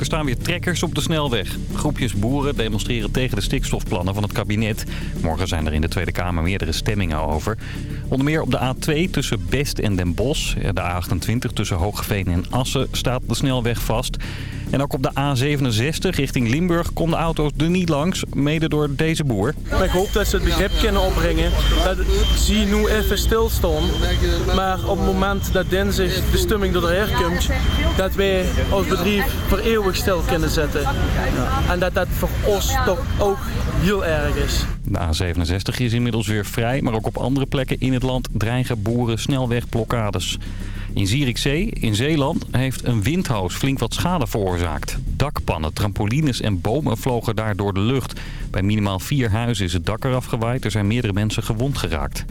Er staan weer trekkers op de snelweg. Groepjes boeren demonstreren tegen de stikstofplannen van het kabinet. Morgen zijn er in de Tweede Kamer meerdere stemmingen over. Onder meer op de A2 tussen Best en Den Bosch, de A28 tussen Hoogeveen en Assen staat de snelweg vast. En ook op de A67 richting Limburg konden auto's er niet langs, mede door deze boer. Ik hoop dat ze het begrip kunnen opbrengen. Dat zie nu even stilstaan. Maar op het moment dat dinsdag de stemming er komt, dat wij als bedrijf voor eeuwig stil kunnen zetten. En dat dat voor ons toch ook heel erg is. De A67 is inmiddels weer vrij, maar ook op andere plekken in het land dreigen boeren snelwegblokkades. In Zierikzee, in Zeeland, heeft een windhoos flink wat schade veroorzaakt. Dakpannen, trampolines en bomen vlogen daar door de lucht. Bij minimaal vier huizen is het dak eraf gewaaid. Er zijn meerdere mensen gewond geraakt.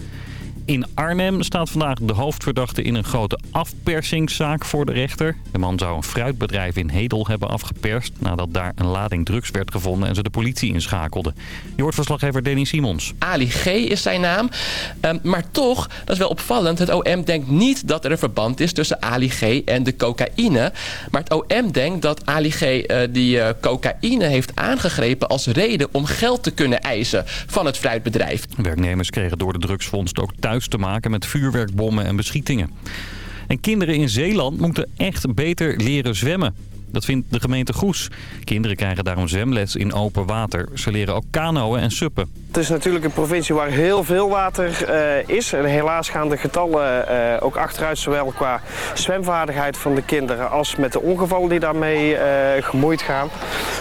In Arnhem staat vandaag de hoofdverdachte in een grote afpersingszaak voor de rechter. De man zou een fruitbedrijf in Hedel hebben afgeperst... nadat daar een lading drugs werd gevonden en ze de politie inschakelden. Je hoort verslaggever Danny Simons. Ali G is zijn naam. Um, maar toch, dat is wel opvallend, het OM denkt niet dat er een verband is tussen Ali G en de cocaïne. Maar het OM denkt dat Ali G uh, die uh, cocaïne heeft aangegrepen als reden om geld te kunnen eisen van het fruitbedrijf. Werknemers kregen door de drugsvondst ook thuis te maken met vuurwerkbommen en beschietingen. En kinderen in Zeeland moeten echt beter leren zwemmen. Dat vindt de gemeente Goes. Kinderen krijgen daarom zwemles in open water. Ze leren ook kanoën en suppen. Het is natuurlijk een provincie waar heel veel water uh, is. En helaas gaan de getallen uh, ook achteruit, zowel qua zwemvaardigheid van de kinderen... als met de ongevallen die daarmee uh, gemoeid gaan.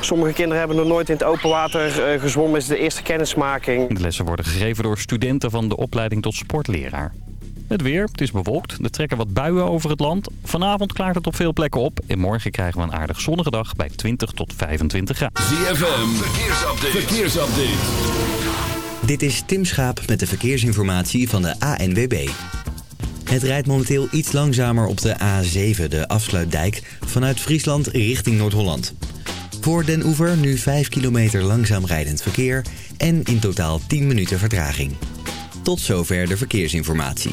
Sommige kinderen hebben nog nooit in het open water gezwommen. is de eerste kennismaking. De lessen worden gegeven door studenten van de opleiding tot sportleraar. Het weer, het is bewolkt. Er trekken wat buien over het land. Vanavond klaart het op veel plekken op. En morgen krijgen we een aardig zonnige dag bij 20 tot 25 graden. ZFM, verkeersupdate. verkeersupdate. Dit is Tim Schaap met de verkeersinformatie van de ANWB. Het rijdt momenteel iets langzamer op de A7, de afsluitdijk, vanuit Friesland richting Noord-Holland. Voor Den Oever nu 5 kilometer langzaam rijdend verkeer en in totaal 10 minuten vertraging. Tot zover de verkeersinformatie.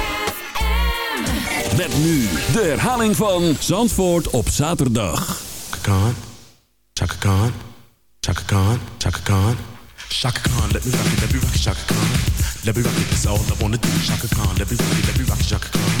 Met nu de herhaling van Zandvoort op zaterdag. Khan, Chaka Khan, Chaka Khan, Chaka Khan. Chaka Khan, let me rock it, let me rock it, Chaka Khan. Let me rock it, that's all I wanna do. Chaka Khan, let me rock it, let me rock it, Chaka Khan.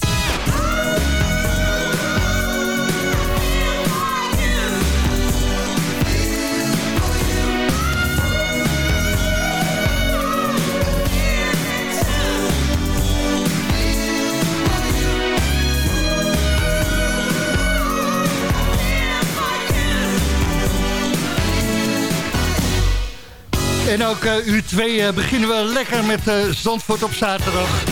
En ook uh, uur 2 uh, beginnen we lekker met uh, Zandvoort op zaterdag.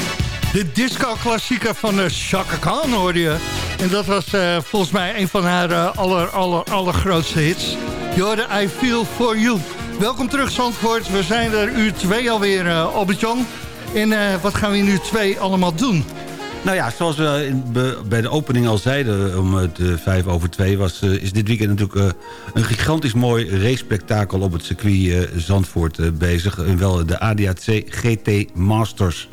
De disco-klassieker van uh, Chaka Khan hoorde je. En dat was volgens mij een van haar aller, aller, allergrootste hits. Je hoorde I Feel For You. Welkom terug Zandvoort. We zijn er uur 2 alweer, uh, Albert-Jan. En wat gaan we in uur 2 allemaal doen? Nou ja, zoals we bij de opening al zeiden om het uh, vijf over twee... Was, uh, is dit weekend natuurlijk uh, een gigantisch mooi race-spektakel op het circuit Zandvoort bezig. En wel de ADAC GT Masters.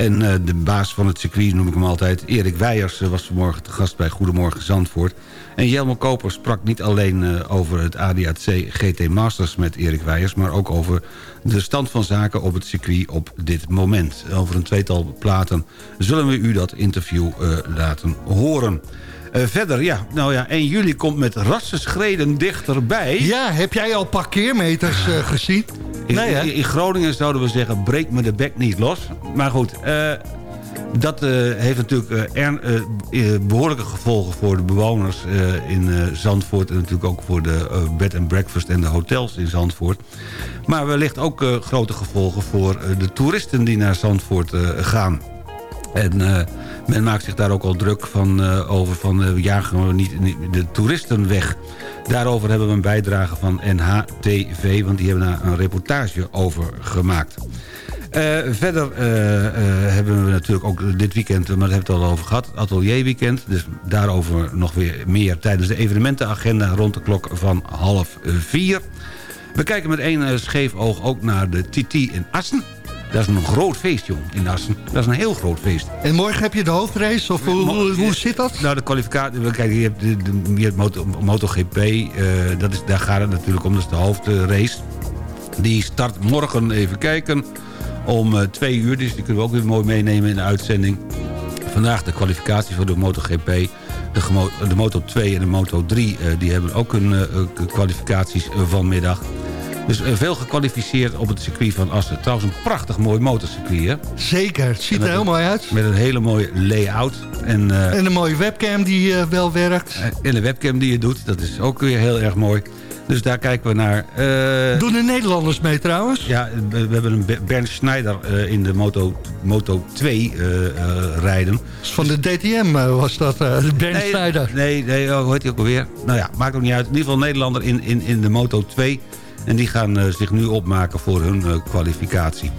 En de baas van het circuit, noem ik hem altijd, Erik Weijers... was vanmorgen te gast bij Goedemorgen Zandvoort. En Jelmer Koper sprak niet alleen over het ADAC GT Masters met Erik Weijers... maar ook over de stand van zaken op het circuit op dit moment. Over een tweetal platen zullen we u dat interview laten horen. Uh, verder, ja, nou ja, 1 juli komt met rassenschreden dichterbij. Ja, heb jij al parkeermeters uh, gezien? In, nee, in, in, Groningen zouden we zeggen, breek me de bek niet los. Maar goed, dat uh, heeft natuurlijk er, behoorlijke gevolgen voor de bewoners in Zandvoort... en natuurlijk ook voor de bed and breakfast en de hotels in Zandvoort. Maar wellicht ook grote gevolgen voor de toeristen die naar Zandvoort gaan. En men maakt zich daar ook al druk van, over van we jagen we niet, de toeristen weg. Daarover hebben we een bijdrage van NHTV, want die hebben daar een reportage over gemaakt. Uh, verder uh, uh, hebben we natuurlijk ook dit weekend, maar hebben we het al over gehad, atelierweekend. Dus daarover nog weer meer tijdens de evenementenagenda rond de klok van half vier. We kijken met één scheef oog ook naar de TT in Assen. Dat is een groot feest, jong, in Assen. Dat is een heel groot feest. En morgen heb je de hoofdrace, of hoe, hoe, hoe zit dat? Nou, de kwalificatie... Kijk, je hebt, de, de, je hebt Moto, MotoGP, uh, dat is, daar gaat het natuurlijk om. Dat is de hoofdrace. Die start morgen, even kijken, om uh, twee uur. Dus die kunnen we ook weer mooi meenemen in de uitzending. Vandaag de kwalificatie voor de MotoGP. De, de Moto 2 en de Moto 3 uh, die hebben ook hun kwalificaties vanmiddag. Dus veel gekwalificeerd op het circuit van Assen. Trouwens een prachtig mooi motorcircuit, hè? Zeker, het ziet er heel mooi uit. Met een hele mooie layout. En, uh, en een mooie webcam die uh, wel werkt. En een webcam die je doet, dat is ook weer heel erg mooi. Dus daar kijken we naar. Uh, Doen de Nederlanders mee trouwens? Ja, we, we hebben een Bernd Schneider uh, in de Moto, Moto 2 uh, rijden. Van de DTM was dat, de Bernd nee, Schneider. Nee, nee oh, hoe heet hij ook alweer? Nou ja, maakt ook niet uit. In ieder geval Nederlander in, in, in de Moto 2. En die gaan uh, zich nu opmaken voor hun uh, kwalificatie.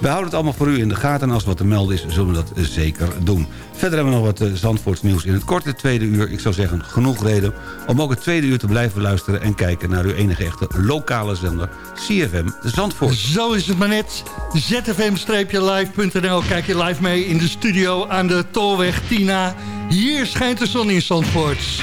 We houden het allemaal voor u in de gaten. En als wat te melden is, zullen we dat uh, zeker doen. Verder hebben we nog wat Zandvoorts nieuws in het korte tweede uur. Ik zou zeggen, genoeg reden om ook het tweede uur te blijven luisteren... en kijken naar uw enige echte lokale zender, CFM Zandvoort. Zo is het maar net. zfm-live.nl Kijk je live mee in de studio aan de Tolweg Tina. Hier schijnt de zon in Zandvoort.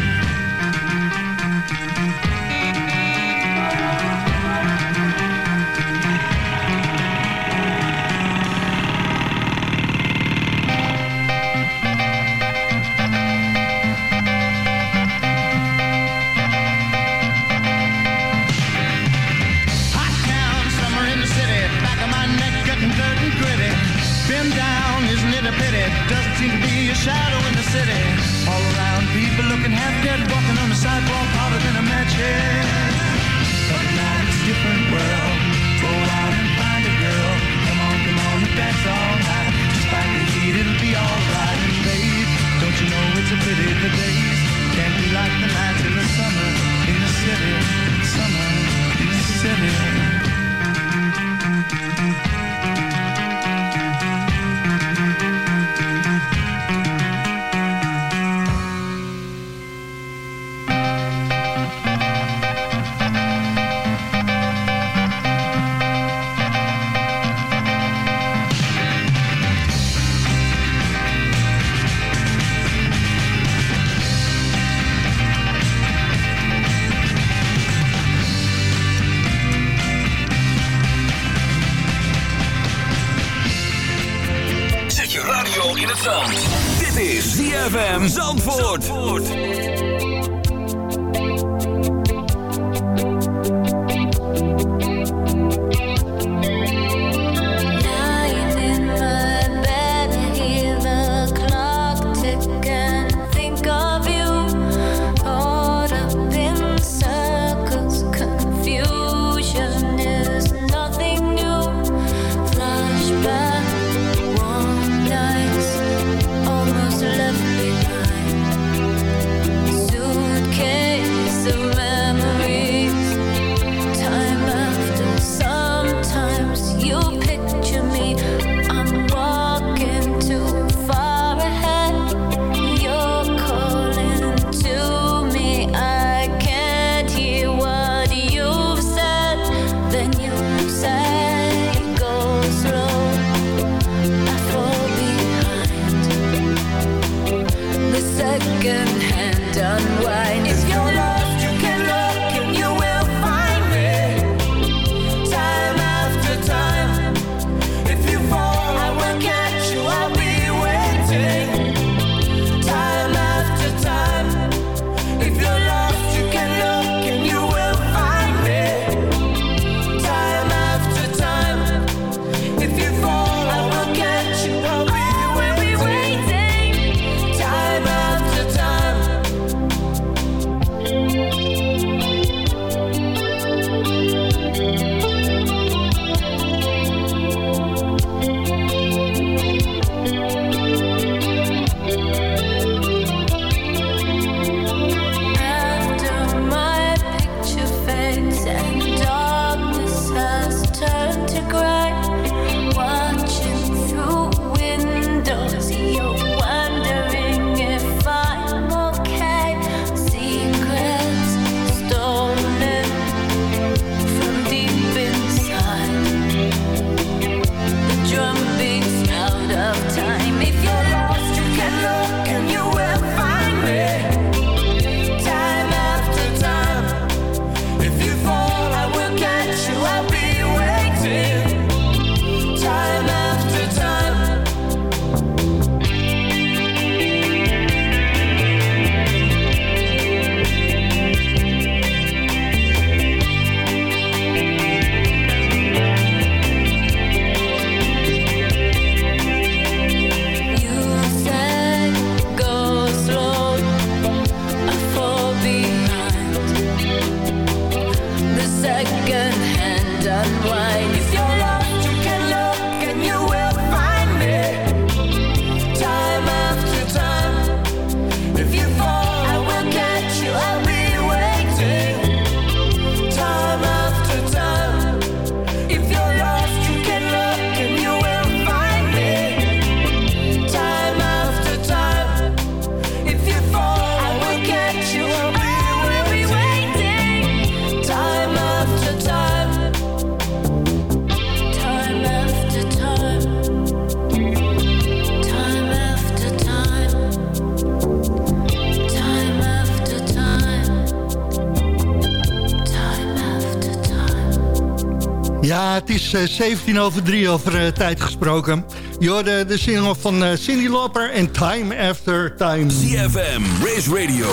Is eh, 17 over 3 over eh, tijd gesproken. Je hoorde de single van eh, Cindy Lauper en Time After Time. CFM, Race Radio,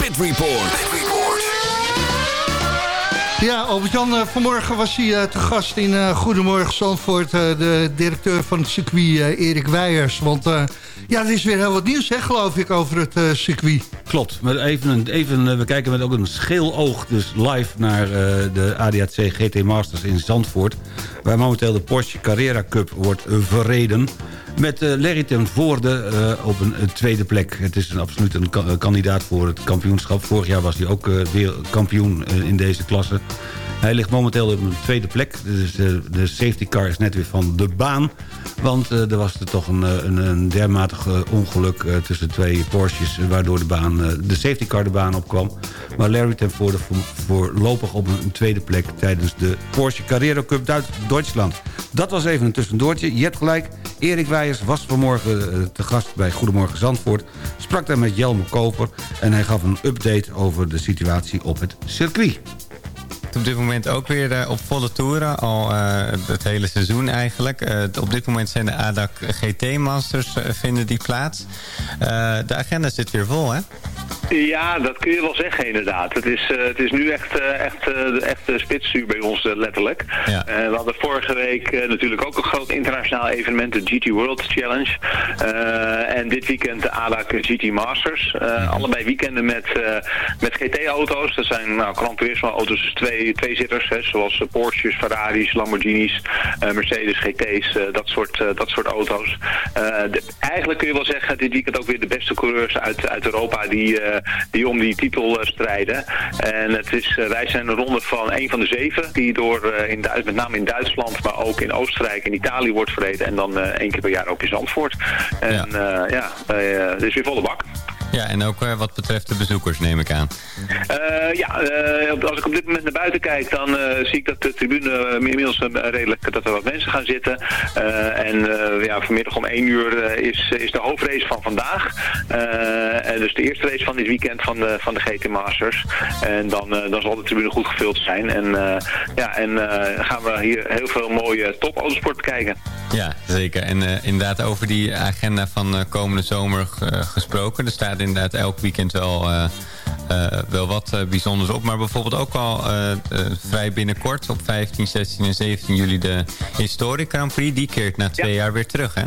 Pit Report. Ja, Albert-Jan, eh, vanmorgen was hij eh, te gast in eh, Goedemorgen Zandvoort... eh, de directeur van het circuit, eh, Erik Weijers. Want eh, ja, er is weer heel wat nieuws, hè, geloof ik, over het eh, circuit. Klopt, maar even, even, eh, we kijken met ook een scheel oog dus live naar eh, de ADAC GT Masters in Zandvoort. Waar momenteel de Porsche Carrera Cup wordt eh, verreden. Met Larry ten Voorde op een tweede plek. Het is een, absoluut een ka- kandidaat voor het kampioenschap. Vorig jaar was hij ook weer kampioen in deze klasse. Hij ligt momenteel op een tweede plek. Dus eh, de safety car is net weer van de baan. Want eh, er was er toch een, eh, een, een dermatig eh, ongeluk tussen twee Porsches... waardoor de, baan, de safety car de baan opkwam. Maar Larry ten Voorde vo- voorlopig op een tweede plek... tijdens de Porsche Carrera Cup Duits Duitsland. Dat was even een tussendoortje. Je hebt gelijk, Erik Weijers was vanmorgen te gast bij Goedemorgen Zandvoort. Sprak daar met Jelme Koper en hij gaf een update over de situatie op het circuit. Op dit moment ook weer eh, op volle toeren, al eh, het hele seizoen eigenlijk. Eh, op dit moment zijn de ADAC GT Masters vinden die plaats. De agenda zit weer vol, hè? Ja, dat kun je wel zeggen inderdaad. Het is, het is nu echt, eh, echt, echte spitsuur bij ons letterlijk. We hadden vorige week natuurlijk ook een groot internationaal evenement, de GT World Challenge. En dit weekend de ADAC GT Masters. Eh, Allebei weekenden met, met GT-auto's. Dat zijn nou, Gran Turismo auto's, dus twee, tweezitters, hè, zoals eh, Porsches, Ferraris, Lamborghinis, eh, Mercedes GT's, eh, dat, soort, dat soort auto's. De- eigenlijk kun je wel zeggen, dit weekend ook weer de beste coureurs uit, uit Europa die, die om die titel strijden. En het is, wij zijn een ronde van een van de zeven die door in Duits, met name in Duitsland, maar ook in Oostenrijk en Italië wordt verreden. En dan één keer per jaar ook in Zandvoort. En ja, ja het is weer volle bak. Ja, en ook eh, wat betreft de bezoekers neem ik aan. Eh, ja, eh, als ik op dit moment naar buiten kijk, dan zie ik dat de tribune inmiddels redelijk, dat er wat mensen gaan zitten. En ja, vanmiddag om 1 uur is, is de hoofdrace van vandaag. En dus de eerste race van dit weekend van de, van de GT Masters. En dan, dan zal de tribune goed gevuld zijn. En, ja, en gaan we hier heel veel mooie top autosport kijken. Ja, zeker. En inderdaad over die agenda van komende zomer gesproken. Er staat inderdaad elk weekend wel, eh, wel wat eh, bijzonders op. Maar bijvoorbeeld ook al eh, eh, vrij binnenkort op 15, 16 en 17 juli de Historic Grand Prix. Die keert na twee jaar weer terug, hè?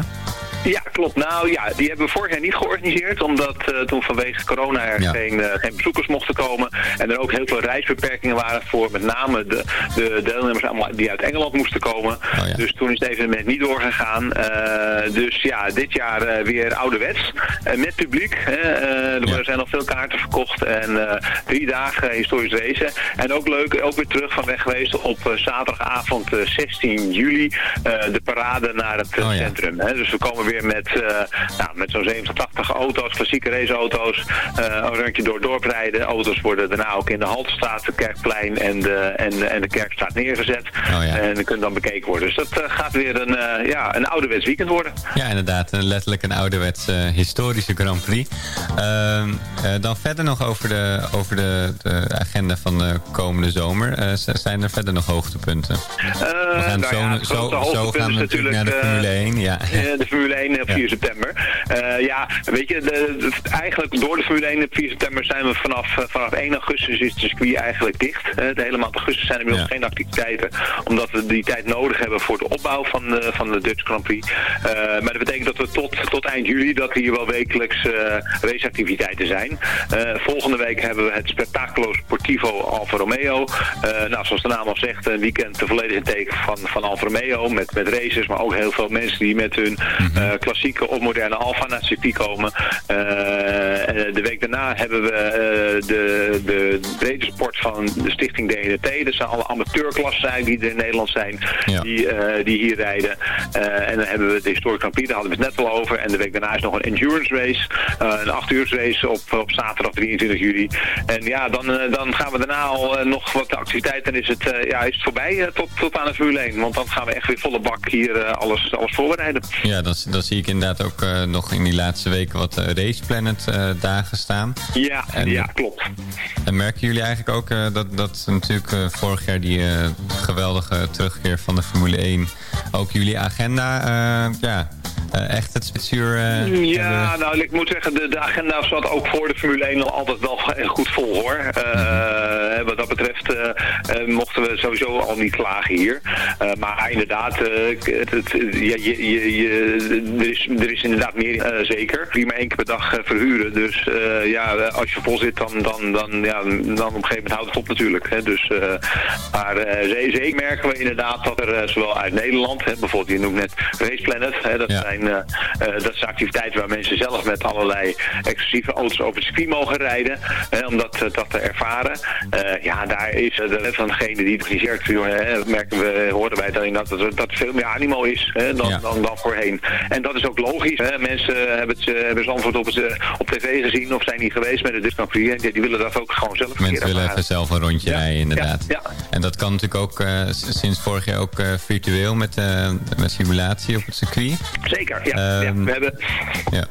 Ja, klopt. Nou ja, die hebben we vorig jaar niet georganiseerd. Omdat eh, toen vanwege corona er Ja. geen, eh, geen bezoekers mochten komen. En er ook heel veel reisbeperkingen waren voor met name de, de deelnemers die uit Engeland moesten komen. Dus toen is het evenement niet doorgegaan. Eh, dus ja, dit jaar eh, weer ouderwets. Eh, met publiek. Hè. Eh, er zijn al veel kaarten verkocht. En eh, drie dagen historisch racen. En ook leuk, ook weer terug van weg geweest op eh, zaterdagavond eh, 16 juli. eh, de parade naar het eh, centrum. Hè. Dus we komen weer met, nou, met zo'n 70, 80 auto's, klassieke raceauto's. een rondje door dorp rijden. Auto's worden daarna ook in de Haltestraat, de Kerkplein en de, en, en de Kerkstraat neergezet. En die kunnen dan bekeken worden. Dus dat gaat weer een, ja, een ouderwets weekend worden. Ja, inderdaad. Letterlijk een ouderwets historische Grand Prix. Ehm, eh, dan verder nog over de, over de, de agenda van de komende zomer. Eh, zijn er verder nog hoogtepunten? Eh, we gaan nou zo, ja, zo, zo gaan we natuurlijk naar de eh, Formule 1. Ja. de Formule 1 op 4 september. Ja, weet je, de, de- eigenlijk door de Formule 1 op 4 september zijn we vanaf, vanaf 1 augustus is het circuit eigenlijk dicht. De hele maand augustus zijn er inmiddels geen activiteiten, omdat we die tijd nodig hebben voor de opbouw van de, van de Dutch Grand Prix. Maar dat betekent dat we tot, tot eind juli, dat hier wel wekelijks raceactiviteiten zijn. Eh, week hebben we het Spectaculo Sportivo Alfa Romeo. Eh, nou, zoals de naam al zegt, een weekend volledig in teken van, van Alfa Romeo, met, met races, maar ook heel veel mensen die met hun eh, klassieke of moderne Alfa naar het circuit komen. Eh, de week daarna hebben we de, de brede sport van de stichting DNT. Dat zijn alle amateurklassen die er in Nederland zijn, die, die hier rijden. En dan hebben we de Historic Grand Prix, daar hadden we het net al over. En de week daarna is nog een endurance race, een 8 uur race op, op zaterdag 23 juli. En ja, dan, eh, dan gaan we daarna al eh, nog wat activiteiten en is het, eh, ja, is het voorbij tot, tot aan de Formule 1. Want dan gaan we echt weer volle bak hier alles, alles voorbereiden. Ja, dan, dan zie ik inderdaad ook nog in die laatste weken wat Race Planet dagen staan. Ja, En- ja klopt. En merken jullie eigenlijk ook dat, dat natuurlijk vorig jaar die geweldige terugkeer van de Formule 1... ook jullie agenda ja, echt het spitsuur eh, Ja, nou ik moet zeggen, de, de agenda zat ook voor de Formule 1 al altijd wel goed vol hoor. Eh, Wat dat betreft eh, eh, mochten we sowieso al niet klagen hier. Eh, maar inderdaad, eh, het, het- ja, je, je, je, er, is, er is inderdaad meer eh, zeker. Die maar één keer per dag eh, verhuren. Dus eh, ja, als je vol zit, dan, dan, dan, ja, dan op een gegeven moment houdt het op natuurlijk. Hè. Dus, eh, maar eh, ze- zeker merken we inderdaad dat er eh, zowel uit Nederland, hè, bijvoorbeeld je noemt net Race Planet, hè, dat, zijn, eh, eh, dat zijn activiteiten waar mensen zelf met allerlei exclusieve auto's over het circuit mogen rijden, hè, om dat, eh, dat te ervaren. Eh, ja, daar is eh, de van degene die het organiseert, hè, merken we, horen wij dan dat, dat dat er veel meer animo is hè, dan, dan, dan voorheen. En dat is ook logisch. Hè. Mensen hebben het, eh, hebben zijn antwoord op, het, eh, op tv gezien of zijn niet geweest met de. En die, willen dat ook gewoon zelf Mensen willen even zelf een rondje rijden, inderdaad. ja. En dat kan natuurlijk ook eh, sinds vorig jaar ook eh, virtueel met, eh, met simulatie op het circuit. Zeker, ja. ja. Ehm, We hebben... Ja.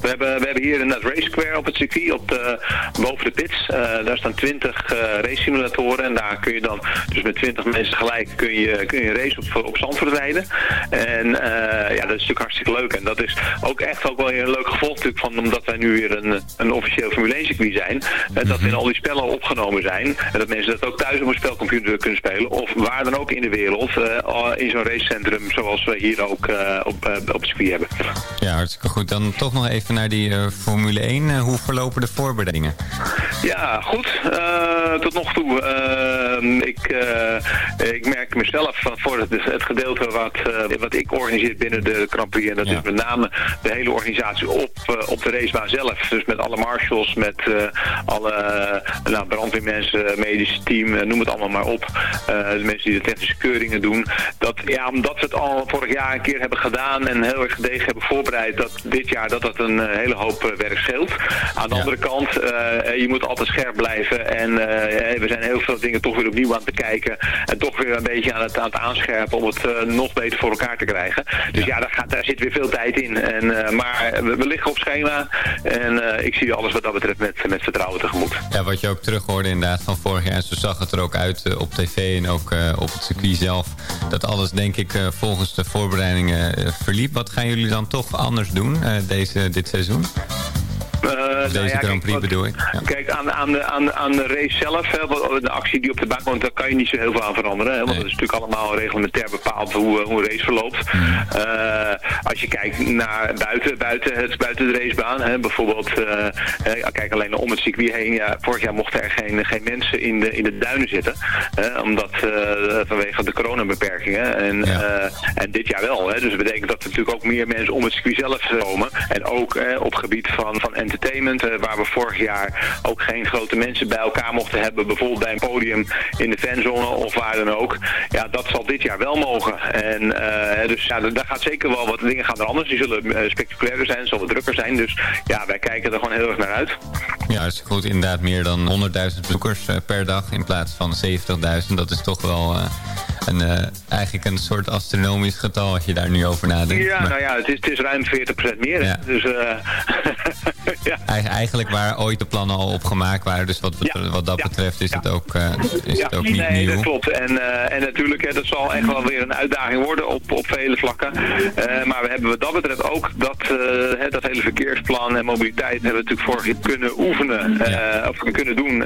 We hebben, we hebben hier in het race square op het circuit, op de, boven de pits. Eh, daar staan 20 eh race simulatoren en daar kun je dan dus met 20 mensen gelijk kun je, kun je een race op, op Zandvoort rijden. En eh, ja, dat is natuurlijk hartstikke leuk. En dat is ook echt ook wel een leuk gevolg natuurlijk van, omdat wij nu weer een, een officieel Formule 1 circuit zijn. eh, dat in al die spellen opgenomen zijn. En dat mensen dat ook thuis op een spelcomputer kunnen spelen. Of waar dan ook in de wereld, in zo'n racecentrum zoals we hier ook op, op het circuit hebben. ja, hartstikke goed. Dan toch nog even naar die eh, Formule 1. Eh, hoe verlopen de voorbereidingen? Ja, goed. Eh, tot nog toe. ik, ik merk mezelf van voor het, het gedeelte wat, wat ik organiseer binnen de Grand Prix. En dat is met name de hele organisatie op, op de racebaan zelf. Dus met alle marshals, met alle nou, brandweermensen, medisch team, noem het allemaal maar op. De mensen die de technische keuringen doen. Dat, ja, omdat we het al vorig jaar een keer hebben gedaan en heel erg gedegen hebben voorbereid, dat dit jaar dat dat een eh, hele hoop eh, werk scheelt. Aan de andere kant, eh, je moet altijd scherp blijven en we zijn heel veel dingen toch weer opnieuw aan het bekijken en toch weer een beetje aan het, aan het aanscherpen om het nog beter voor elkaar te krijgen. Dus ja, daar, gaat, daar zit weer veel tijd in. En, maar we, we liggen op schema en ik zie alles wat dat betreft met, met vertrouwen tegemoet. Ja, wat je ook terug hoorde inderdaad van vorig jaar. En zo zag het er ook uit op tv en ook op het circuit zelf. Dat alles denk ik volgens de voorbereidingen verliep. Wat gaan jullie dan toch anders doen deze, dit seizoen? Eh, nou Deze ja, Grand kijk, Prix bedoel ik. Ja. Kijk, aan, aan, de, aan, aan de race zelf, hè, de actie die op de baan komt, daar kan je niet zo heel veel aan veranderen. Hè, want het is natuurlijk allemaal reglementair bepaald hoe, eh, hoe een race verloopt. Eh, als je kijkt naar buiten, buiten, het, buiten de racebaan, hè, bijvoorbeeld, kijk alleen om het circuit heen. Ja, vorig jaar mochten er geen, geen mensen in de, in de duinen zitten, hè, omdat vanwege de coronabeperkingen. En, en dit jaar wel. Hè, dus dat betekent dat er natuurlijk ook meer mensen om het circuit zelf komen. En ook op gebied van, van entertainment, eh, waar we vorig jaar ook geen grote mensen bij elkaar mochten hebben, bijvoorbeeld bij een podium in de fanzone of waar dan ook. Ja, dat zal dit jaar wel mogen. En eh, dus ja, daar gaat zeker wel wat dingen gaan er anders. Die zullen eh, spectaculairder zijn, zullen drukker zijn. Dus ja, wij kijken er gewoon heel erg naar uit. Ja, hartstikke goed. Inderdaad meer dan 100.000 bezoekers per dag in plaats van 70.000. Dat is toch wel een, eh, eigenlijk een soort astronomisch getal als je daar nu over nadenkt. Ja, Maar- nou ja, het is, het is ruim 40% meer. Ja. Dus, Ja. Eigen- Eigenlijk waar ooit de plannen al op gemaakt waren. Dus wat, wat dat betreft is het ook, eh, is het ook niet nee, nieuw. dat klopt. En, eh, en natuurlijk, hè, dat zal echt wel weer een uitdaging worden op, op vele vlakken. Eh, maar we hebben wat dat betreft ook dat, dat hele verkeersplan en mobiliteit hebben we natuurlijk vorig jaar kunnen oefenen. of kunnen doen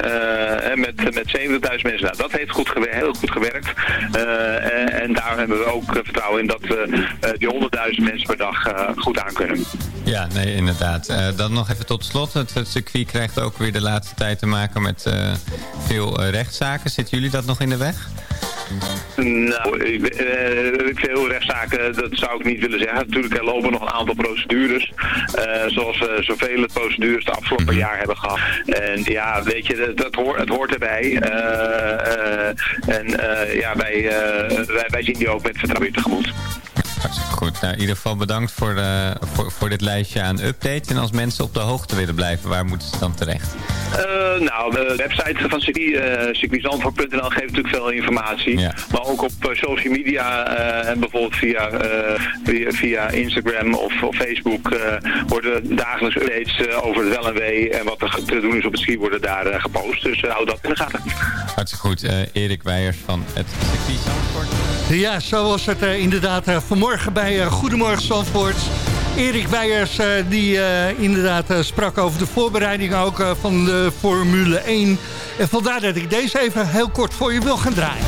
met, met 70.000 mensen. Nou, dat heeft goed heel goed gewerkt. En, en daar hebben we ook vertrouwen in dat we die 100.000 mensen per dag goed aan kunnen. Ja, nee, inderdaad. Dan nog even tot slot. Het, het circuit krijgt ook weer de laatste tijd te maken met eh, veel eh, rechtszaken. Zitten jullie dat nog in de weg? Nou, ik, eh, veel rechtszaken, dat zou ik niet willen zeggen. Natuurlijk, er lopen nog een aantal procedures. zoals we zoveel procedures de afgelopen jaar hebben gehad. En ja, weet je, dat, dat hoort, het hoort erbij. En ja, wij, wij, wij zien die ook met vertrouwen tegemoet. Hartstikke goed. Nou, in ieder geval bedankt voor, eh, voor, voor dit lijstje aan updates. En als mensen op de hoogte willen blijven, waar moeten ze dan terecht? Eh, nou, de website van eh circuitzandvoort.nl geeft natuurlijk veel informatie. Maar ook op social media en bijvoorbeeld via, via, via Instagram of, of Facebook worden dagelijks updates over het wel en wee en wat er te doen is op het ski worden daar gepost. Dus hou dat in de gaten. Hartstikke goed. Erik Weijers van het circuit Zandvoort. Ja, zo was het eh, inderdaad eh, vanmorgen bij eh, Goedemorgen Zandvoort. Erik Weijers die inderdaad sprak over de voorbereiding ook van de Formule 1. En vandaar dat ik deze even heel kort voor je wil gaan draaien.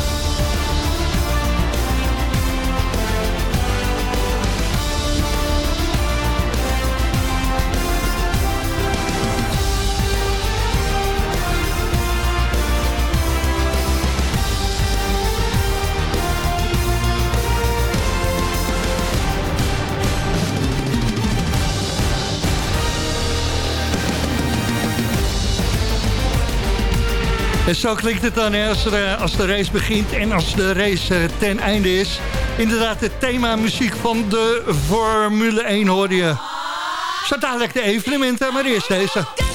En zo klinkt het dan als, eh, als de race begint en als de race eh, ten einde is. Inderdaad, het thema muziek van de Formule 1 hoor je. Zo dadelijk de evenementen, maar eerst deze.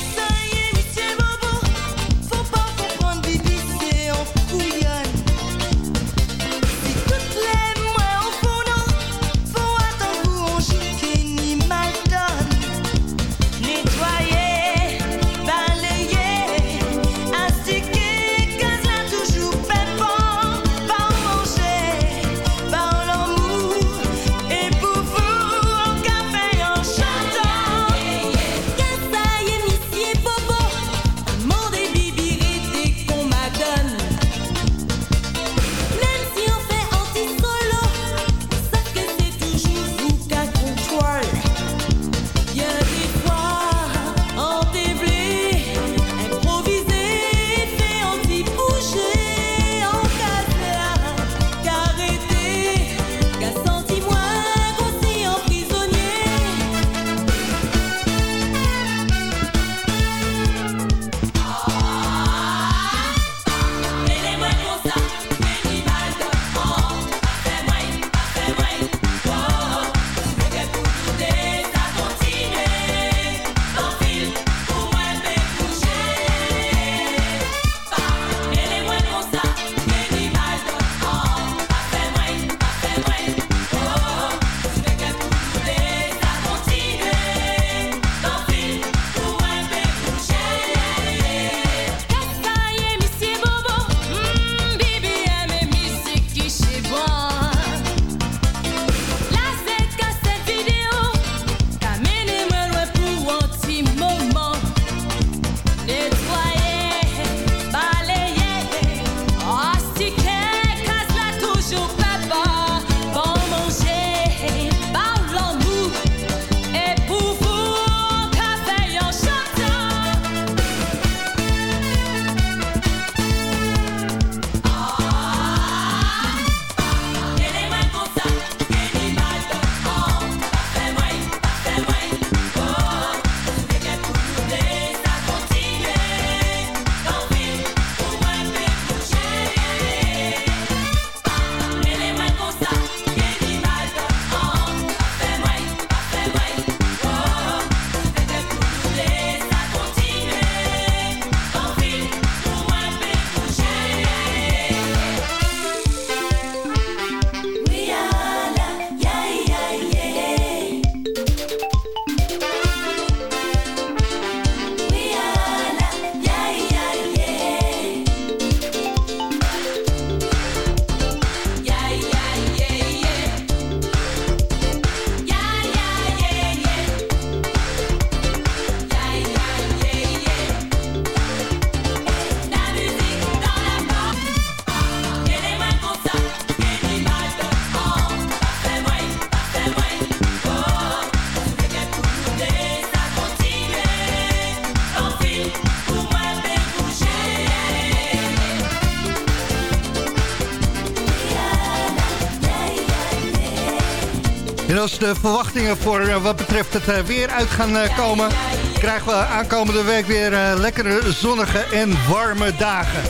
Als de verwachtingen voor eh, wat betreft het eh, weer uit gaan eh, komen... krijgen we aankomende week weer lekkere zonnige en warme dagen.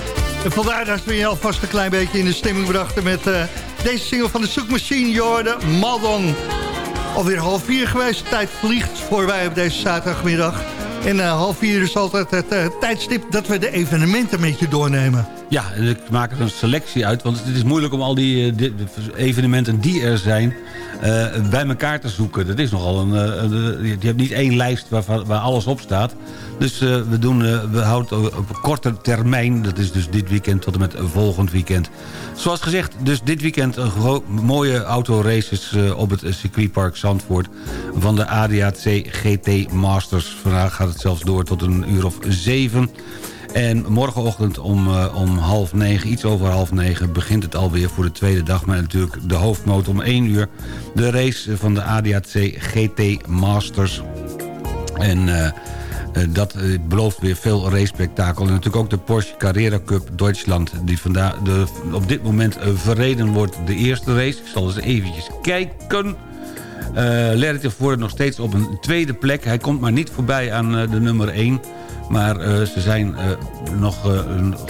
En vandaar dat we je alvast een klein beetje in de stemming brachten... met deze single van de Zoekmachine, Jorde Madon. Alweer half vier geweest, tijd vliegt voorbij op deze zaterdagmiddag. En eh, half vier is altijd het tijdstip dat we de evenementen met je doornemen. Ja, ik maak er een selectie uit, want het is moeilijk om al die evenementen die er zijn eh, bij elkaar te zoeken. Dat is nogal een, eh, een- je hebt niet één lijst waar, waar alles op staat. Dus eh, we, doen, eh, we houden op korte termijn, dat is dus dit weekend tot en met volgend weekend. Zoals gezegd, dus dit weekend een mooie autoraces eh, op het circuitpark Zandvoort van de ADAC GT Masters. Vandaag gaat het zelfs door tot een uur of zeven. En morgenochtend om, eh, om half negen, iets over half negen... begint het alweer voor de tweede dag. Maar natuurlijk de hoofdmoot om één uur. De race van de ADAC GT Masters. En eh, eh, dat belooft weer veel race-spektakel. En natuurlijk ook de Porsche Carrera Cup Duitsland... die vandaag de, op dit moment verreden wordt. De eerste race. Ik zal eens eventjes kijken... Uh, tevoren nog steeds op een tweede plek. Hij komt maar niet voorbij aan de nummer 1. Maar eh, ze zijn eh, nog eh,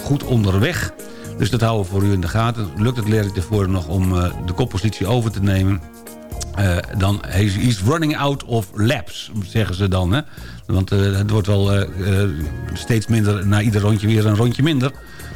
goed onderweg. Dus dat houden we voor u in de gaten. Lukt het Larry tevoren nog om de koppositie over te nemen... Eh, dan he's running out of laps, zeggen ze dan. Hè? Want het wordt wel steeds minder, na ieder rondje weer een rondje minder.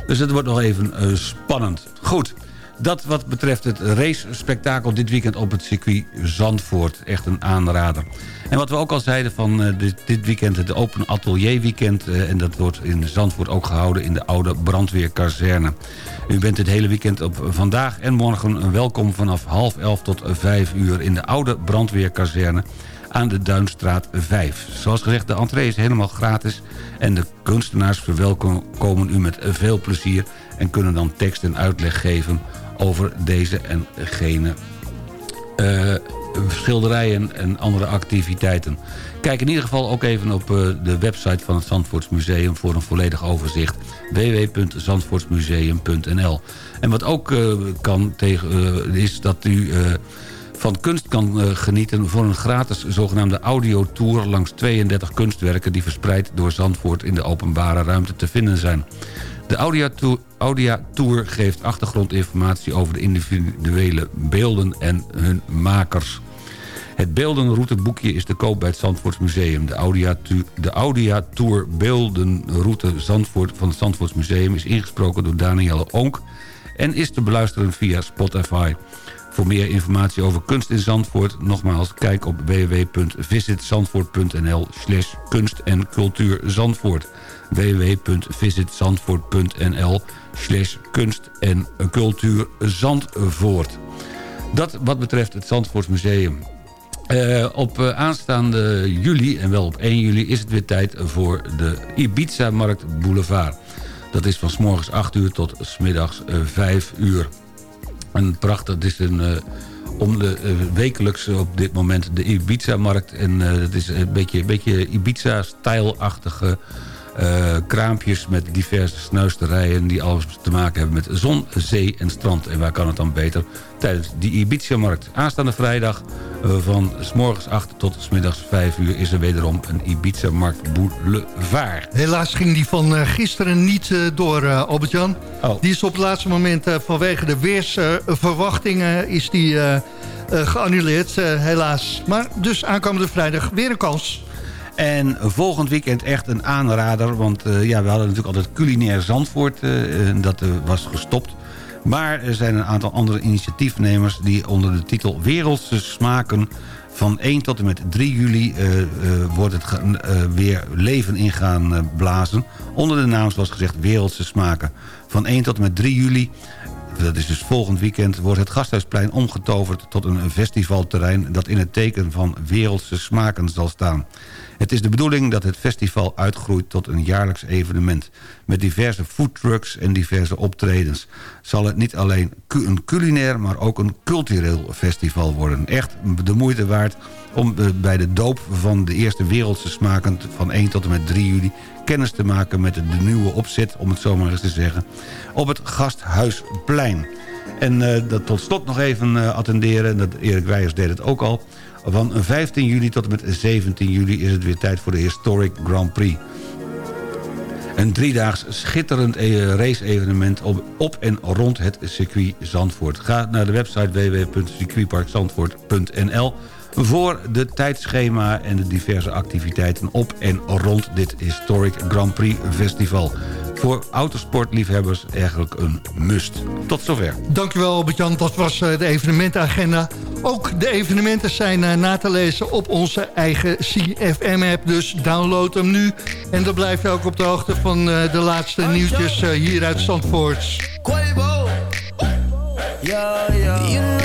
Dus het wordt nog even spannend. Goed, dat wat betreft het race-spektakel dit weekend op het circuit Zandvoort. Echt een aanrader. En wat we ook al zeiden van eh, dit, dit weekend het Open Atelier Weekend. eh, en dat wordt in Zandvoort ook gehouden in de oude brandweerkazerne. U bent het hele weekend op vandaag en morgen welkom vanaf half elf tot vijf uur... in de oude brandweerkazerne aan de Duinstraat 5. Zoals gezegd, de entree is helemaal gratis... en de kunstenaars verwelkomen u met veel plezier... en kunnen dan tekst en uitleg geven over deze en gene eh, schilderijen en andere activiteiten. Kijk in ieder geval ook even op eh, de website van het Zandvoortsmuseum... voor een volledig overzicht www.zandvoortsmuseum.nl En wat ook eh, kan tegen, eh, is dat u... van kunst kan genieten voor een gratis zogenaamde audiotour... langs 32 kunstwerken die verspreid door Zandvoort in de openbare ruimte te vinden zijn. De Audiatour geeft achtergrondinformatie over de individuele beelden en hun makers. Het beeldenrouteboekje is te koop bij het Zandvoorts Museum. De Audiatour, de Audiatour Beeldenroute Zandvoort van het Zandvoorts Museum... is ingesproken door Danielle Onk en is te beluisteren via Spotify. Voor meer informatie over kunst in Zandvoort... nogmaals, kijk op www.visitzandvoort.nl slash kunst en cultuur Zandvoort www.visitzandvoort.nl slash kunst en cultuur Zandvoort. Dat wat betreft het Zandvoortsmuseum. Eh, op eh, aanstaande juli, en wel op 1 juli, is het weer tijd voor de Ibiza-markt Boulevard. Dat is van s morgens 8 uur tot s middags eh, 5 uur. Een prachtig, het is een... eh, om de wekelijks op dit moment de Ibiza-markt. En het is een beetje, beetje Ibiza-stijlachtige eh, kraampjes met diverse snuisterijen... die alles te maken hebben met zon, zee en strand. En waar kan het dan beter? Tijdens die Ibiza-markt. Aanstaande vrijdag eh, van s morgens 8 tot s middags 5 uur... is er wederom een Ibiza-markt Boulevard. Helaas ging die van eh, gisteren niet door, Albert-Jan. Oh. Die is op het laatste moment vanwege de weersverwachtingen is die, geannuleerd, helaas. Maar dus aankomende vrijdag weer een kans. En volgend weekend echt een aanrader. Want eh, ja, we hadden natuurlijk altijd culinair Zandvoort. eh, dat eh, was gestopt. Maar er zijn een aantal andere initiatiefnemers... die onder de titel Wereldse Smaken... van 1 tot en met 3 juli wordt het weer leven in gaan blazen. Onder de naam, zoals gezegd, Wereldse Smaken. Van 1 tot en met 3 juli dat is dus volgend weekend, wordt het Gasthuisplein omgetoverd tot een festivalterrein dat in het teken van wereldse smaken zal staan. Het is de bedoeling dat het festival uitgroeit tot een jaarlijks evenement. Met diverse foodtrucks en diverse optredens. Zal het niet alleen een culinair, maar ook een cultureel festival worden. Echt de moeite waard om eh, bij de doop van de eerste wereldse smaken van 1 tot en met 3 juli kennis te maken met de nieuwe opzet, om het zo maar eens te zeggen, op het Gasthuisplein. En eh, dat tot slot nog even eh, attenderen, en dat Erik Wijers deed het ook al... van 15 juli tot en met 17 juli is het weer tijd voor de Historic Grand Prix. Een driedaags schitterend eh, race-evenement op, op en rond het circuit Zandvoort. Ga naar de website www.circuitparkzandvoort.nl voor de tijdschema en de diverse activiteiten op en rond dit Historic Grand Prix Festival. Voor autosportliefhebbers eigenlijk een must. Tot zover. Dankjewel Albert-Jan, dat was eh, de evenementagenda. Ook de evenementen zijn eh, na te lezen op onze eigen CFM-app. Dus download hem nu. En dan blijf je ook op de hoogte van eh, de laatste nieuwtjes hier uit Zandvoort. Quavo. Yeah, yeah.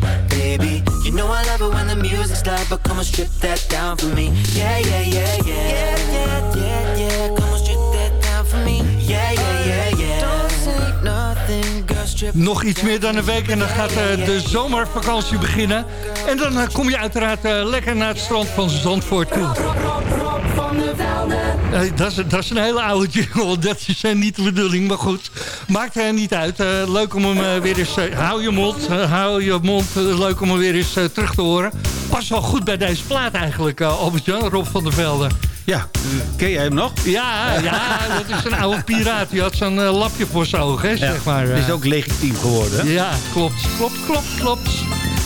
baby. You know I love it when the music's loud, but come on, strip that down for me. Yeah, yeah, yeah, yeah. Yeah, yeah, yeah, yeah. Come on, strip that down for me. Yeah, yeah, yeah, yeah. Don't say nothing, Nog iets meer dan een week en dan gaat eh, de zomervakantie beginnen. En dan eh, kom je uiteraard eh, lekker naar het strand van Zandvoort toe. Eh, dat, is, dat is een hele oude jingle, dat is eh, niet de bedoeling, maar goed. Maakt er niet uit. Eh, leuk om hem eh, weer eens... eh, hou je mond, eh, hou je mond. eh, leuk om hem weer eens eh, terug te horen. Past wel goed bij deze plaat eigenlijk, eh, Albert-Jan, Rob van der Velde. Ja, ken jij hem nog? Ja, ja, dat is een oude piraat. Die had zo'n eh, lapje voor zijn ogen, hè, zeg maar. eh. Is ook legitiem geworden. hè? Ja, klopt, klopt, klopt, klopt.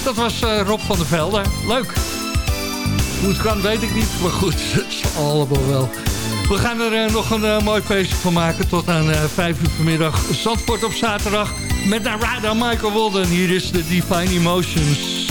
Dat was eh, Rob van der Velde. Leuk. Hoe het kan, weet ik niet. Maar goed, het zal allemaal wel. We gaan er eh, nog een eh, mooi feestje van maken. Tot aan eh 5 uur vanmiddag. Zandvoort op zaterdag. Met Narada Michael Walden. Hier is de Divine Emotions.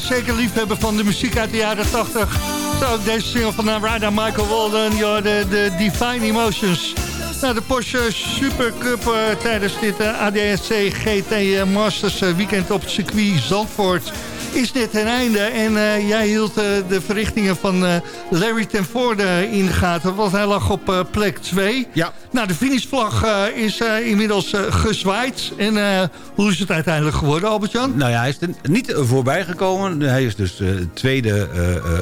Zeker liefhebber van de muziek uit de jaren 80. Zo ook deze single van uh, Ryder Michael Walden, de, de Divine Emotions. Nou, de Porsche Supercup eh, tijdens dit eh, ADSC GT Masters eh, weekend op het circuit Zandvoort is dit ten einde. En eh, jij hield eh, de verrichtingen van eh, Larry ten Voorde in de gaten, want hij lag op plek 2. Ja. Nou, de finishvlag is inmiddels gezwaaid. En hoe is het uiteindelijk geworden, Albert-Jan? Nou ja, hij is er niet voorbij gekomen. Hij is dus tweede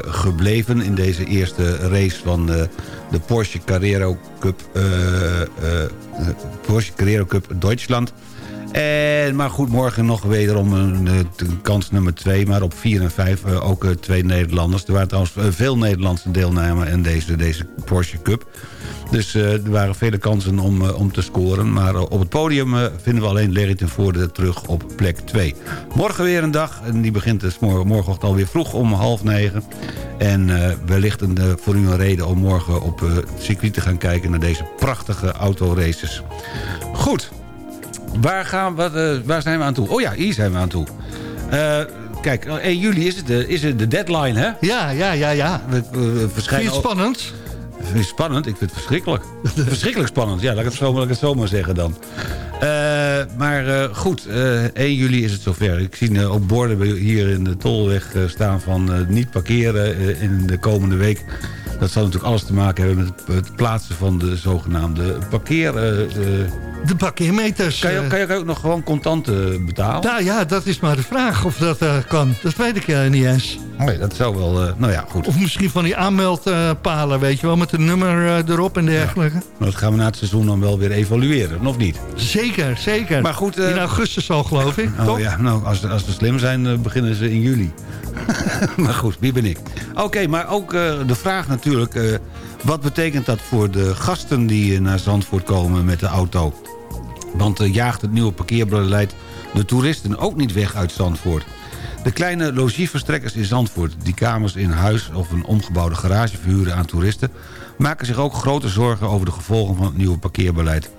gebleven in deze eerste race van de Porsche Carrera Cup, Porsche Carrera Cup Duitsland. En, maar goed, morgen nog wederom een, eh, kans nummer 2. Maar op 4 en 5 eh, ook eh, twee Nederlanders. Er waren trouwens veel Nederlandse deelnemers in deze, deze Porsche Cup. Dus er waren vele kansen om, om te scoren. Maar op het podium vinden we alleen Larry ten Voorde terug op plek 2. Morgen weer een dag. En die begint dus mor- morgenochtend alweer vroeg om half negen. En eh, wellicht een, voor u een reden om morgen op circuit te gaan kijken... naar deze prachtige autoraces. Goed. Waar, gaan, wat, eh, waar zijn we aan toe? Oh ja, hier zijn we aan toe. Eh, kijk, 1 juli is het, de, is het de deadline, hè? Ja, ja, ja, ja. We, Vind je het spannend? Vind spannend? Ik vind het verschrikkelijk. verschrikkelijk spannend, ja, laat ik het zo, laat ik het zo maar zeggen dan. Eh, maar eh, goed, eh 1 juli is het zover. Ik zie eh, ook borden hier in de Tolweg eh, staan van eh, niet parkeren eh, in de komende week. Dat zal natuurlijk alles te maken hebben met het, het plaatsen van de zogenaamde parkeer... de parkeermeters. Kan je, eh. kan je ook nog gewoon contant eh, betalen? Nou ja, dat is maar de vraag of dat eh, kan. Dat weet ik eh, niet eens. Nee, dat zou wel... nou ja, goed. Of misschien van die aanmeldpalen, weet je wel, met een nummer erop en dergelijke. Dat gaan we na het seizoen dan wel weer evalueren, of niet? Zeker, zeker. Maar goed... in augustus al, geloof ik, Oh toch? ja, nou, als, als we slim zijn, beginnen ze in juli. maar goed, wie ben ik? Oké, maar ook de vraag natuurlijk... wat betekent dat voor de gasten die naar Zandvoort komen met de auto? Want jaagt het nieuwe parkeerbeleid de toeristen ook niet weg uit Zandvoort? De kleine logieverstrekkers in Zandvoort... die kamers in huis of een omgebouwde garage verhuren aan toeristen... maken zich ook grote zorgen over de gevolgen van het nieuwe parkeerbeleid.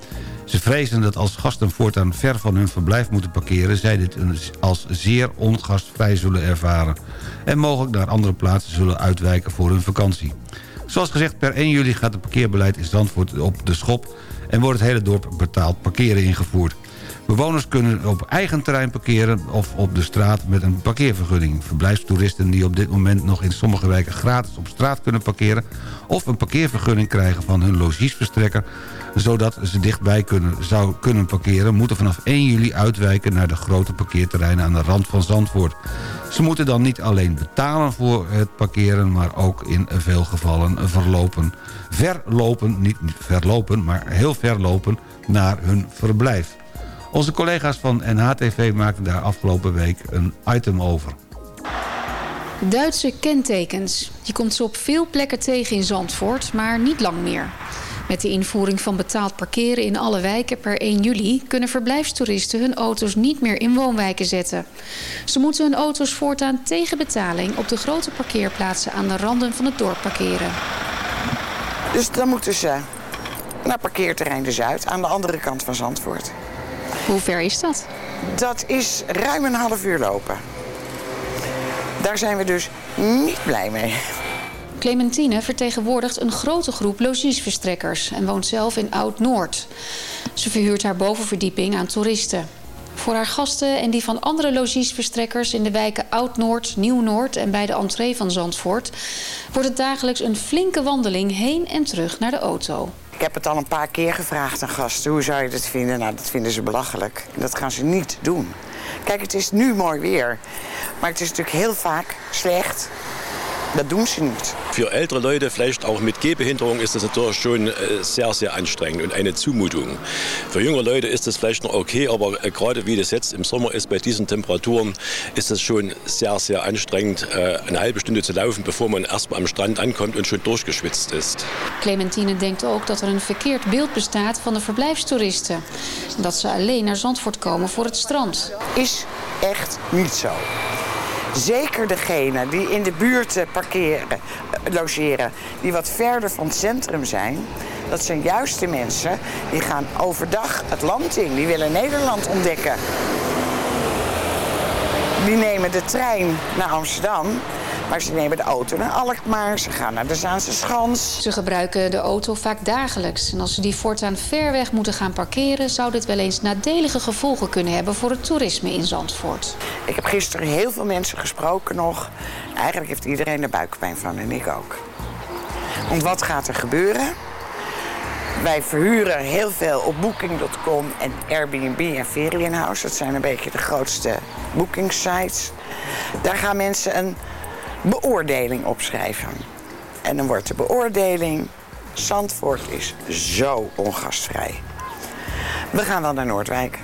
Ze vrezen dat als gasten voortaan ver van hun verblijf moeten parkeren... zij dit als zeer ongastvrij zullen ervaren... en mogelijk naar andere plaatsen zullen uitwijken voor hun vakantie. Zoals gezegd, per 1 juli gaat het parkeerbeleid in Zandvoort op de schop... en wordt het hele dorp betaald parkeren ingevoerd. Bewoners kunnen op eigen terrein parkeren of op de straat met een parkeervergunning. Verblijfstoeristen die op dit moment nog in sommige wijken gratis op straat kunnen parkeren... of een parkeervergunning krijgen van hun logiesverstrekker... zodat ze dichtbij kunnen, zou kunnen parkeren... moeten vanaf 1 juli uitwijken naar de grote parkeerterreinen aan de rand van Zandvoort. Ze moeten dan niet alleen betalen voor het parkeren... maar ook in veel gevallen verlopen. Verlopen, niet verlopen, maar heel verlopen naar hun verblijf. Onze collega's van NHTV maakten daar afgelopen week een item over. Duitse kentekens. Je komt ze op veel plekken tegen in Zandvoort, maar niet lang meer. Met de invoering van betaald parkeren in alle wijken per 1 juli... kunnen verblijfstoeristen hun auto's niet meer in woonwijken zetten. Ze moeten hun auto's voortaan tegen betaling... op de grote parkeerplaatsen aan de randen van het dorp parkeren. Dus dan moeten ze naar parkeerterrein de Zuid aan de andere kant van Zandvoort. Hoe ver is dat? Dat is ruim een half uur lopen. Daar zijn we dus niet blij mee. Clementine vertegenwoordigt een grote groep logiesverstrekkers... en woont zelf in Oud-Noord. Ze verhuurt haar bovenverdieping aan toeristen. Voor haar gasten en die van andere logiesverstrekkers... in de wijken Oud-Noord, Nieuw-Noord en bij de entree van Zandvoort... wordt het dagelijks een flinke wandeling heen en terug naar de auto. Ik heb het al een paar keer gevraagd aan gasten. Hoe zou je dit vinden? Nou, dat vinden ze belachelijk. Dat gaan ze niet doen. Kijk, het is nu mooi weer. Maar het is natuurlijk heel vaak slecht. Dat doen ze niet. Für ältere Leute, vielleicht auch mit Gehbehinderung, ist das natürlich schon äh, sehr, sehr anstrengend und eine Zumutung. Für jüngere Leute ist das vielleicht noch okay, aber äh, gerade wie das jetzt im Sommer ist, bei diesen Temperaturen, ist es schon sehr, sehr anstrengend, äh, eine halbe Stunde zu laufen, bevor man erstmal am Strand ankommt und schon durchgeschwitzt ist. Clementine denkt ook dat er een verkeerd beeld bestaat van de verblijfstoeristen. En dat ze alleen naar Zandvoort komen voor het strand. Is echt niet zo. Zeker degenen die in de buurt eh, parkeren, eh, logeren, die wat verder van het centrum zijn. Dat zijn juist de mensen die gaan overdag het land in. Die willen Nederland ontdekken. Die nemen de trein naar Amsterdam. Maar ze nemen de auto naar Alkmaar, ze gaan naar de Zaanse Schans. Ze gebruiken de auto vaak dagelijks. En als ze die voortaan ver weg moeten gaan parkeren... zou dit wel eens nadelige gevolgen kunnen hebben voor het toerisme in Zandvoort. Ik heb gisteren heel veel mensen gesproken nog. Eigenlijk heeft iedereen er buikpijn van en ik ook. Want wat gaat er gebeuren? Wij verhuren heel veel op Booking.com en Airbnb en Ferienhouse. Dat zijn een beetje de grootste boekingsites. Daar gaan mensen een beoordeling opschrijven. En dan wordt de beoordeling... Zandvoort is zo ongastvrij. We gaan wel naar Noordwijk.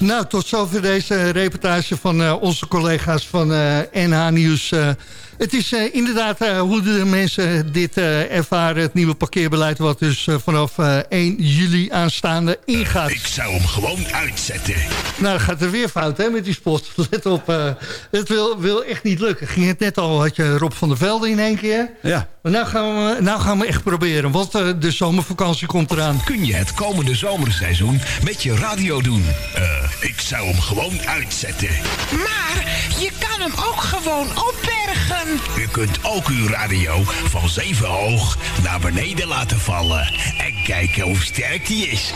Nou, tot zover deze reportage van eh, onze collega's van eh, NH Nieuws. Eh, het is eh, inderdaad eh, hoe de mensen dit eh, ervaren. Het nieuwe parkeerbeleid wat dus vanaf eh, 1 juli aanstaande ingaat. Ik zou hem gewoon uitzetten. Nou, dan gaat er weer fout hè, met die spot. Let op, eh, het wil, wil echt niet lukken. Ging het net al, had je Rob van der Velde in één keer. Ja. Maar nou gaan we, nou gaan we echt proberen, want de zomervakantie komt eraan. Kun je het komende zomerseizoen met je radio doen? Eh, ik zou hem gewoon uitzetten. Maar je kan hem ook gewoon opbergen. U kunt ook uw radio van zeven hoog naar beneden laten vallen. En kijken hoe sterk die is.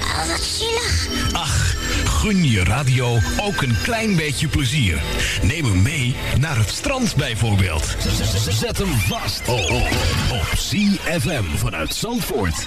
Oh, wat zielig. Ach, gun je radio ook een klein beetje plezier. Neem hem mee naar het strand bijvoorbeeld. Zet hem vast op, op, op CFM vanuit Zandvoort.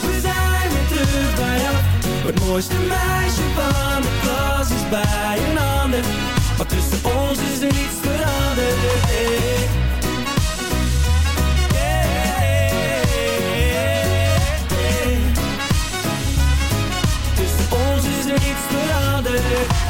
We zijn weer terug bij af Het mooiste meisje van de klas is bij een ander. Maar tussen ons is er niets veranderd. Tussen ons is er niets veranderd. Hey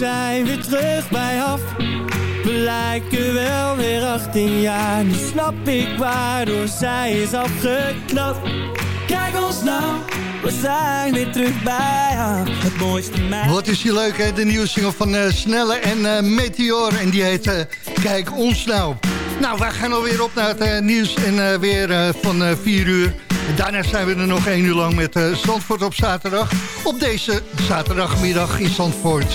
Zijn weer terug bij af. We lijken wel weer 18 jaar. Nu snap ik waardoor zij is afgeknapt. Kijk ons nou We zijn weer terug bij af. Het mooiste meisje. Wat is die leuk, hè? De nieuwe single van eh, Snelle en eh, Meteor. En die heet eh, Kijk ons nou. Nou, wij gaan alweer op naar het nieuws en weer van eh 4 uur. En daarna zijn we er nog één uur lang met Zandvoort op zaterdag. Op deze zaterdagmiddag in Zandvoort.